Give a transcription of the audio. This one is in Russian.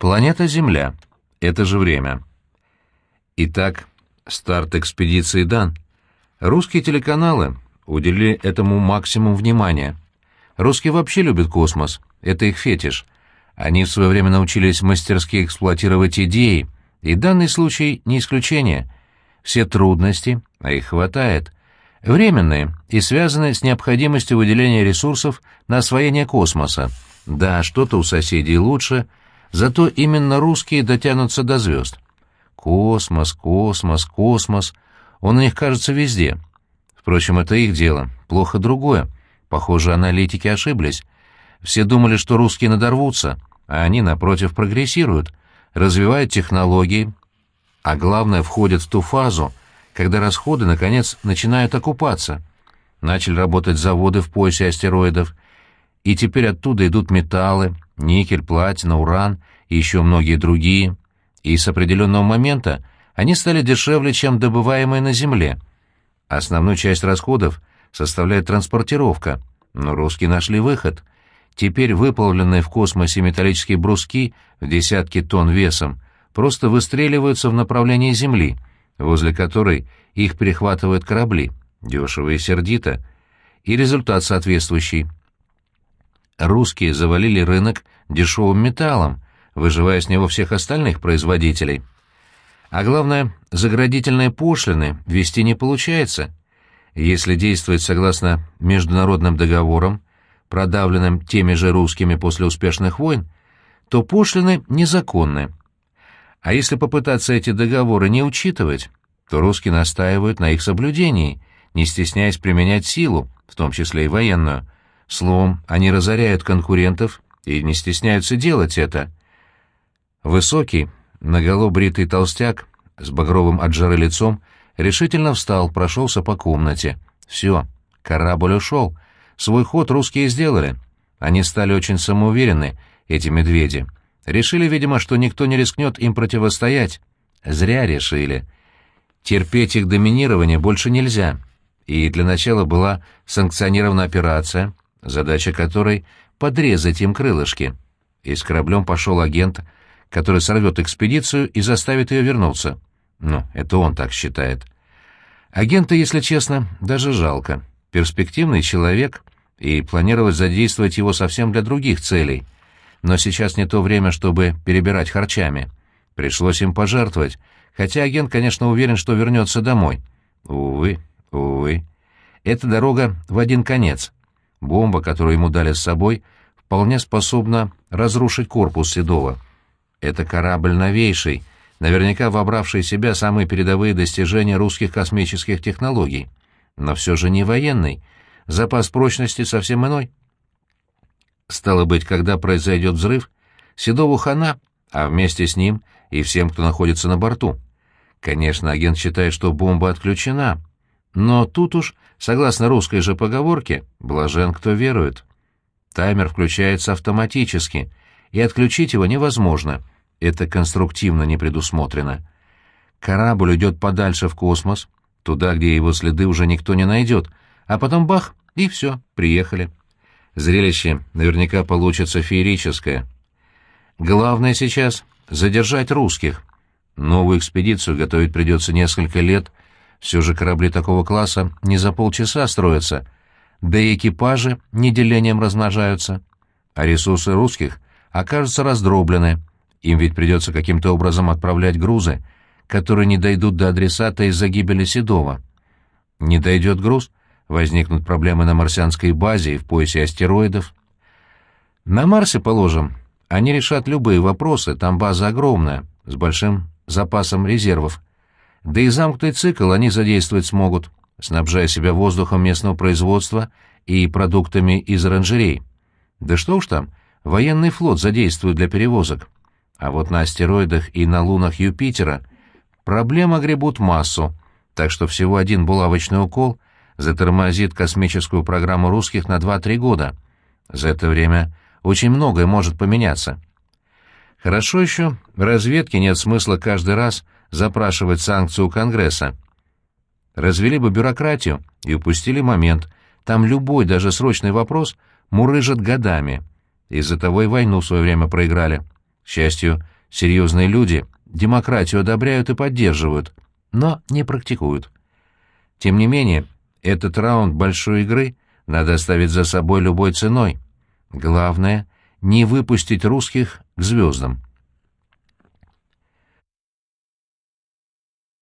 Планета Земля. Это же время. Итак, старт экспедиции дан. Русские телеканалы уделили этому максимум внимания. Русские вообще любят космос, это их фетиш. Они в свое время научились мастерски эксплуатировать идеи, и данный случай не исключение. Все трудности, а их хватает, временные и связаны с необходимостью выделения ресурсов на освоение космоса. Да, что-то у соседей лучше, зато именно русские дотянутся до звезд. Космос, космос, космос. Он у них кажется везде. Впрочем, это их дело. Плохо другое. Похоже, аналитики ошиблись. Все думали, что русские надорвутся, а они, напротив, прогрессируют, развивают технологии, а главное, входят в ту фазу, когда расходы, наконец, начинают окупаться. Начали работать заводы в поясе астероидов, и теперь оттуда идут металлы, никель, платина, уран и еще многие другие, и с определенного момента они стали дешевле, чем добываемые на Земле. Основную часть расходов составляет транспортировка, но русские нашли выход. Теперь выплавленные в космосе металлические бруски в десятки тонн весом просто выстреливаются в направлении Земли, возле которой их перехватывают корабли, дешево и сердито, и результат соответствующий. Русские завалили рынок дешевым металлом, выживая с него всех остальных производителей. А главное, заградительные пошлины вести не получается. Если действовать согласно международным договорам, продавленным теми же русскими после успешных войн, то пошлины незаконны. А если попытаться эти договоры не учитывать, то русские настаивают на их соблюдении, не стесняясь применять силу, в том числе и военную. Словом, они разоряют конкурентов и не стесняются делать это. Высокий, наголо бритый толстяк с багровым от жары лицом решительно встал, прошелся по комнате. Все, корабль ушел. Свой ход русские сделали. Они стали очень самоуверены, эти медведи. Решили, видимо, что никто не рискнет им противостоять. Зря решили. Терпеть их доминирование больше нельзя. И для начала была санкционирована операция, задача которой — подрезать им крылышки. И с кораблем пошел агент, который сорвет экспедицию и заставит ее вернуться. Ну, это он так считает. Агента, если честно, даже жалко. Перспективный человек, и планировать задействовать его совсем для других целей. Но сейчас не то время, чтобы перебирать харчами. Пришлось им пожертвовать, хотя агент, конечно, уверен, что вернется домой. Увы, увы. Эта дорога в один конец. Бомба, которую ему дали с собой, вполне способна разрушить корпус Седова. Это корабль новейший, наверняка вобравший в себя самые передовые достижения русских космических технологий. Но все же не военный. Запас прочности совсем иной. Стало быть, когда произойдет взрыв, Седову хана, а вместе с ним и всем, кто находится на борту. Конечно, агент считает, что бомба отключена, но тут уж, согласно русской же поговорке, блажен, кто верует. Таймер включается автоматически, и отключить его невозможно. Это конструктивно не предусмотрено. Корабль идет подальше в космос, туда, где его следы уже никто не найдет, а потом бах, и все, приехали. Зрелище наверняка получится феерическое. Главное сейчас — задержать русских. Новую экспедицию готовить придется несколько лет. Все же корабли такого класса не за полчаса строятся, да и экипажи не делением размножаются. А ресурсы русских окажутся раздроблены. Им ведь придется каким-то образом отправлять грузы, которые не дойдут до адресата из-за гибели Седова. Не дойдет груз, возникнут проблемы на марсианской базе и в поясе астероидов. На Марсе, положим, они решат любые вопросы, там база огромная, с большим запасом резервов. Да и замкнутый цикл они задействовать смогут, снабжая себя воздухом местного производства и продуктами из оранжерей. Да что уж там, военный флот задействуют для перевозок. А вот на астероидах и на лунах Юпитера проблема гребут массу, так что всего один булавочный укол затормозит космическую программу русских на 2-3 года. За это время очень многое может поменяться. Хорошо еще в разведке нет смысла каждый раз запрашивать санкцию у Конгресса. Развели бы бюрократию и упустили момент. Там любой, даже срочный вопрос, мурыжат годами. Из-за того и войну в свое время проиграли. К счастью, Серьезные люди демократию одобряют и поддерживают, но не практикуют. Тем не менее, этот раунд большой игры надо оставить за собой любой ценой. Главное — не выпустить русских к звездам.